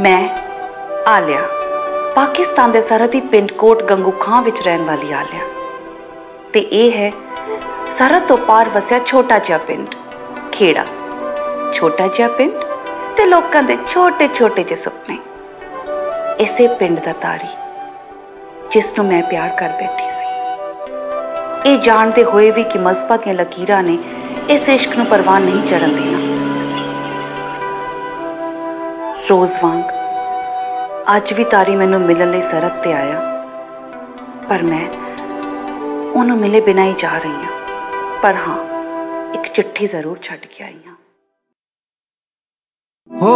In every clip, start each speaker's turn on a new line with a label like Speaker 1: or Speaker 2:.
Speaker 1: ਮੈਂ, ਆਲਿਆ, ਪਾਕਿਸਤਾਨ ਦੇ ਸਰਹੱਦੀ ਪਿੰਡ ਕੋਟ ਗੰਗੂ ਖਾਂ ਵਿੱਚ ਰਹਿਣ ਵਾਲੀ ਆਲਿਆ। ਤੇ ਇਹ ਹੈ ਸਰਹੱਦ ਤੋਂ ਪਾਰ ਵਸਿਆ ਛੋਟਾ ਜਿਹਾ ਪਿੰਡ, ਖੇੜਾ। ਛੋਟਾ ਜਿਹਾ ਪਿੰਡ ਤੇ ਲੋਕਾਂ ਦੇ ਛੋਟੇ ਛੋਟੇ ਜਿਹੇ ਸੁਪਨੇ। ਇਸੇ ਪਿੰਡ ਦਾ ਤਾਰੀ, ਜਿਸ ਨੂੰ ਮੈਂ ਪਿਆਰ ਕਰ ਬੈਠੀ ਸੀ। ਇਹ ਜਾਣਦੇ ਹੋਏ ਵੀ ਕਿ ਮਜ਼ਬਾ ਦੀਆਂ ਲਕੀਰਾਂ ਨੇ ਇਸ ਇਸ਼ਕ ਨੂੰ ਪਰਵਾਨ ਨਹੀਂ ਚੜਨ ਦੇਣਾ। ਰੋਜ਼ ਵਾਂਗ। ਅੱਜ ਵੀ ਤਾਰੀ ਮੈਨੂੰ ਮਿਲਣ ਲਈ ਸਰਹੱਦ ਤੇ ਆਇਆ। ਪਰ ਮੈਂ ਉਹਨੂੰ ਮਿਲੇ ਬਿਨਾਂ ਹੀ ਜਾ ਰਹੀ ਹਾਂ। ਪਰ ਹਾਂ, ਇੱਕ ਚਿੱਠੀ ਜ਼ਰੂਰ ਛੱਡ ਕੇ ਆਈ ਹਾਂ।
Speaker 2: ਹੋ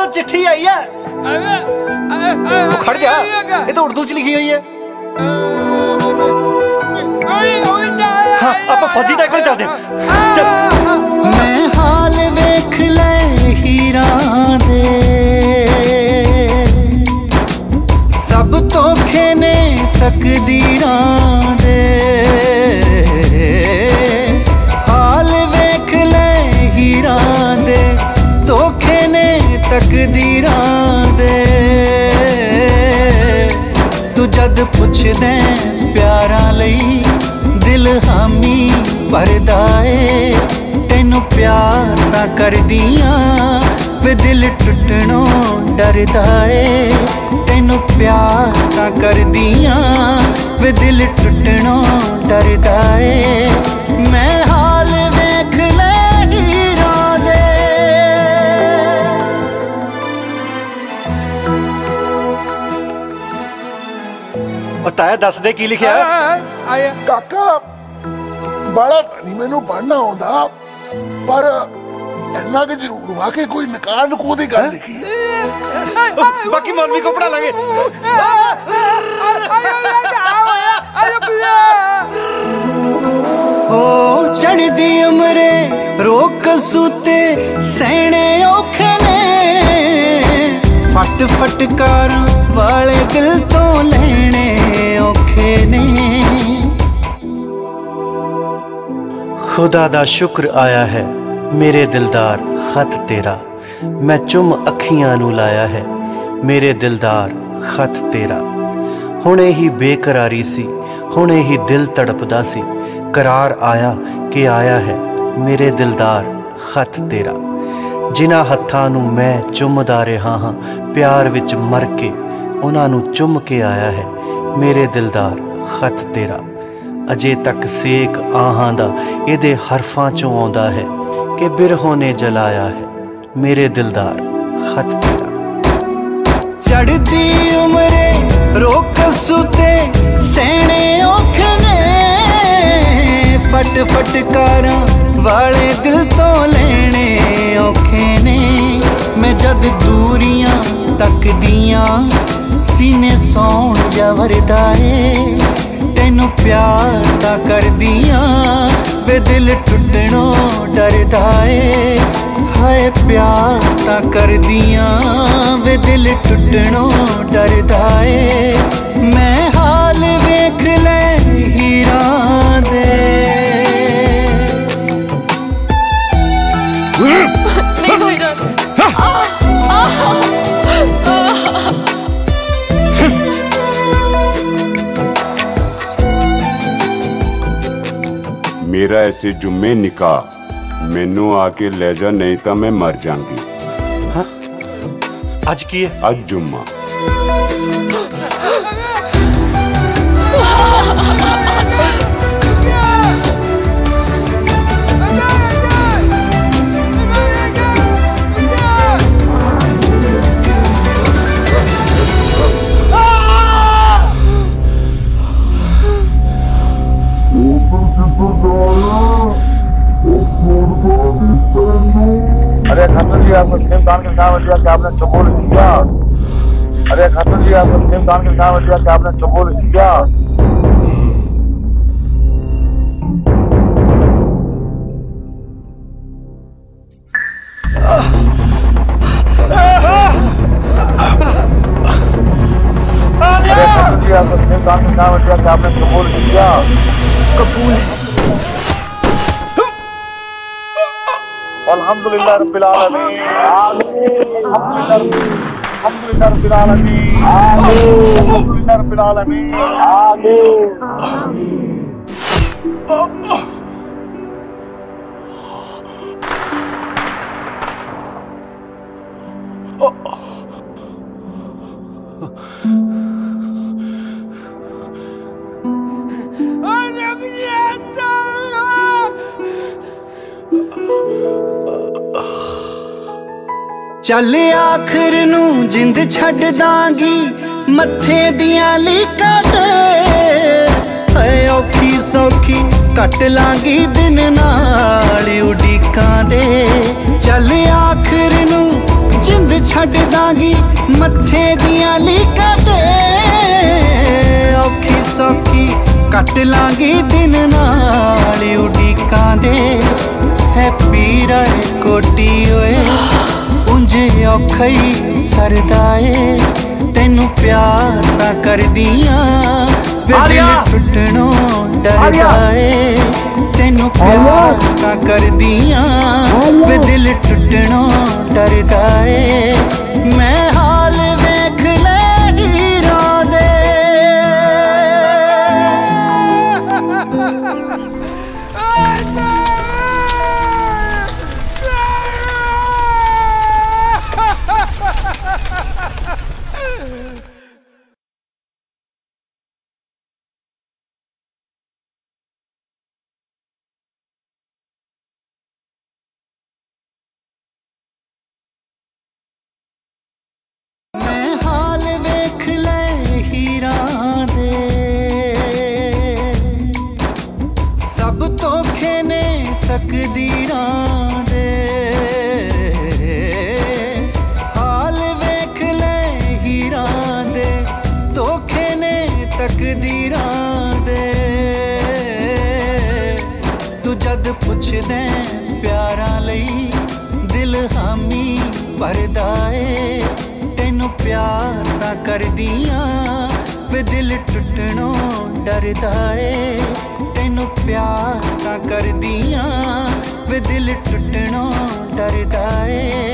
Speaker 3: ਤੋਂ
Speaker 2: ਚਿੱਠੀ ਆਈ ਹੈ। ਉਹ ਖੜ ਜਾ। ਇਹ ਤਾਂ ਉਰਦੂ ਚ ਲਿਖੀ ਹੋਈ ਹੈ। ਹਾਂ, ਆਪਾਂ ਫੌਜੀ ਦਾ ਇੱਕ ਚੱਲਦੇ ਹਾਂ। ਚੱਲ।
Speaker 4: ਮੈਂ ਹਾਲ ਵੇਖ ਲੈ ਹੀਰਾਂ ਦੇ। ਸਭ ਧੋਖੇ ਨੇ ਤਕਦੀਰਾਂ ਦੇ। ਹਾਲ ਵੇਖ ਲੈ ਹੀਰਾਂ ਦੇ। ਧੋਖੇ ਤਕਦੀਰਾਂ ਦੇ ਤੂੰ ਜਦ ਪੁੱਛਦੇ ਪਿਆਰਾਂ ਲਈ, ਦਿਲ ਹਾਮੀ ਭਰਦਾ ਏ। ਤੈਨੂੰ ਪਿਆਰ ਤਾਂ ਕਰਦੀਆਂ, ਵੇ ਦਿਲ ਟੁੱਟਣੋਂ ਡਰਦਾ ਏ। ਤੈਨੂੰ ਪਿਆਰ ਤਾਂ ਕਰਦੀਆਂ, ਵੇ ਦਿਲ ਟੁੱਟਣੋਂ ਡਰਦਾ ਏ।
Speaker 2: ਉਹ ਤਾਇਆ ਦੱਸ ਦੇ ਕੀ ਲਿਖਿਆ ਹੈ?
Speaker 5: ਕਾਕਾ ਤਾਂ ਨਹੀਂ ਮੈਨੂੰ ਪੜਨਾ ਆਉਂਦਾ ਪਰ ਇੰਨਾ ਕਿ ਜ਼ਰੂਰ ਵਾ ਕਿ ਕੋਈ ਨਕਾਰ ਨਕੂ ਦੀ ਗੱਲ ਲਿਖੀ ਹੈ
Speaker 2: ਬਾਕੀ ਮੌਲਵੀ ਕੋ ਪੜਾ ਲਾਂਗੇ
Speaker 4: ਹੋ ਚੜਦੀ ਉਮਰੇ ਰੋਕ ਸੁਤੇ ਸਹਿਣੇ ਔਖੇ ਨੇ ਫਟ ਫਟਕਾਰਾਂ ਵਾਲੇ ਦਿਲ ਤੋਂ
Speaker 6: ਖੁਦਾ ਦਾ ਸ਼ੁਕਰ ਆਇਆ ਹੈ, ਮੇਰੇ ਦਿਲਦਾਰ ਖਤ ਤੇਰਾ। ਮੈਂ ਚੁੰਮ ਅੱਖੀਆਂ ਨੂੰ ਲਾਇਆ ਹੈ, ਮੇਰੇ ਦਿਲਦਾਰ ਖਤ ਤੇਰਾ। ਹੁਣੇ ਹੀ ਬੇਕਰਾਰੀ ਸੀ, ਹੁਣੇ ਹੀ ਦਿਲ ਤੜਪਦਾ ਸੀ। ਕਰਾਰ ਆਇਆ ਕਿ ਆਇਆ ਹੈ, ਮੇਰੇ ਦਿਲਦਾਰ ਖਤ ਤੇਰਾ। ਜਿਨ੍ਹਾਂ ਹੱਥਾਂ ਨੂੰ ਮੈਂ ਚੁੰਮਦਾ ਰਿਹਾ ਹਾਂ, ਪਿਆਰ ਵਿੱਚ ਮਰ ਕੇ ਉਹਨਾਂ ਨੂੰ ਚੁੰਮ ਕੇ ਆਇਆ ਹੈ, ਮੇਰੇ ਦਿਲਦਾਰ ਖਤ ਤੇਰਾ। ਅਜੇ ਤੱਕ ਸੇਕ ਆਹਾਂ ਦਾ ਇਹਦੇ ਹਰਫਾਂ ਚੋਂ ਆਉਂਦਾ ਹੈ ਕਿ ਬਿਰਹੋਂ ਨੇ ਜਲਾਇਆ ਹੈ, ਮੇਰੇ ਦਿਲਦਾਰ, ਖਤ ਤੇਰਾ।
Speaker 4: ਚੜਦੀ ਉਮਰੇ ਰੋਕ ਸੁਤੇ ਸਹਿਣੇ ਔਖੇ ਨੇ ਫਟ ਫਟਕਾਰਾਂ ਵਾਲੇ ਦਿਲ ਤੋਂ ਲੈਣੇ ਔਖੇ ਨੇ। ਮੈਂ ਜਦ ਦੂਰੀਆਂ ਤੱਕਦੀਆਂ, ਸੀਨੇ ਸੌਣ ਜਵਰਦਾ ਏ ਤੈਨੂੰ ਪਿਆਰ ਤਾਂ ਕਰਦੀਆਂ ਵੇ ਦਿਲ ਟੁੱਟਣੋਂ ਡਰਦਾ ਏ। ਹਾਏ, ਪਿਆਰ ਤਾਂ ਕਰਦੀਆਂ ਵੇ ਦਿਲ ਟੁੱਟਣੋਂ ਡਰਦਾ ਏ। ਮੈਂ ਹਾਲ ਵੇਖ ਲੈ ਹੀਰਾ ਦੇ।
Speaker 7: ਐਸੇ ਜੁਮੇ ਨਿਕਾ। ਮੈਨੂੰ ਆ ਕੇ ਲੈ ਜਾ ਨਹੀਂ ਤਾਂ ਮੈਂ ਮਰ ਜਾਾਂਗੀ।
Speaker 6: ਅੱਜ ਕੀ ਹੈ?
Speaker 7: ਅੱਜ ਜੁਮਾ।
Speaker 8: अरे खत्म जी, आपको सेम दान के नाम दिया कि आपने कबूल किया अरे खत्म जी, आपको सेम दान के नाम दिया कि आपने कबूल किया अरे खत्म जी, आपको सेम दान के नाम दिया कि आपने कबूल किया
Speaker 3: कबूल है।
Speaker 8: அல்ஹம்துலில்லாஹ் ரப்பில் ஆலமீன். அல்ஹம்துலில்லாஹ் ரப்பில் ஆலமீன். அல்ஹம்துலில்லாஹ் ரப்பில் ஆலமீன். ஆமீன் ஆமீன்.
Speaker 4: ਚੱਲ ਆਖਰ ਨੂੰ ਜਿੰਦ ਛੱਡ ਦਾਂਗੀ, ਮੱਥੇ ਦੀਆਂ ਲੀਕਾਂ ਤੇ। ਐ ਔਖੀ ਸੌਖੀ ਕੱਟ ਲਾਂਗੀ ਦਿਨ ਨਾਲ ਉਡੀਕਾਂ ਦੇ। ਚੱਲ ਆਖਰ ਨੂੰ ਜਿੰਦ ਛੱਡ ਦਾਂਗੀ, ਮੱਥੇ ਦੀਆਂ ਲੀਕਾਂ ਤੇ। ਔਖੀ ਸੌਖੀ ਕੱਟ ਲਾਂਗੀ ਦਿਨ ਨਾਲ ਉਡੀਕਾਂ ਦੇ। ਹੈਪੀ ਰਾਏ ਕੋਟੀ ਔਖਾ ਹੀ ਸਰਦਾ ਏ ਤੈਨੂੰ ਪਿਆਰ ਤਾਂ ਕਰਦੀਆਂ। ਵੇ ਦਿਲ ਟੁੱਟਣੋਂ ਡਰਦਾ ਏ ਤੈਨੂੰ ਪਿਆਰ ਤਾਂ ਕਰਦੀਆਂ। ਵੇ ਦਿਲ ਟੁੱਟਣੋਂ ਡਰਦਾ ਏ ਮੈਂ ਸਭ ਧੋਖੇ ਨੇ ਤਕਦੀਰਾਂ ਦੇ। ਹਾਲ ਵੇਖ ਲੈ ਹੀਰਾਂ ਦੇ, ਧੋਖੇ ਨੇ ਤਕਦੀਰਾਂ ਦੇ। ਤੂੰ ਜਦ ਪੁੱਛਦੇ ਪਿਆਰਾਂ ਲਈ, ਦਿਲ ਹਾਮੀ ਭਰਦਾ ਏ। ਤੈਨੂੰ ਪਿਆਰ ਤਾਂ ਕਰਦੀਆਂ ਵੇ ਦਿਲ ਟੁੱਟਣੋਂ ਡਰਦਾ ਏ। ਤੈਨੂੰ ਪਿਆਰ ਤਾਂ ਕਰਦੀਆਂ ਵੇ ਦਿਲ ਟੁੱਟਣੋਂ ਡਰਦਾ ਏ।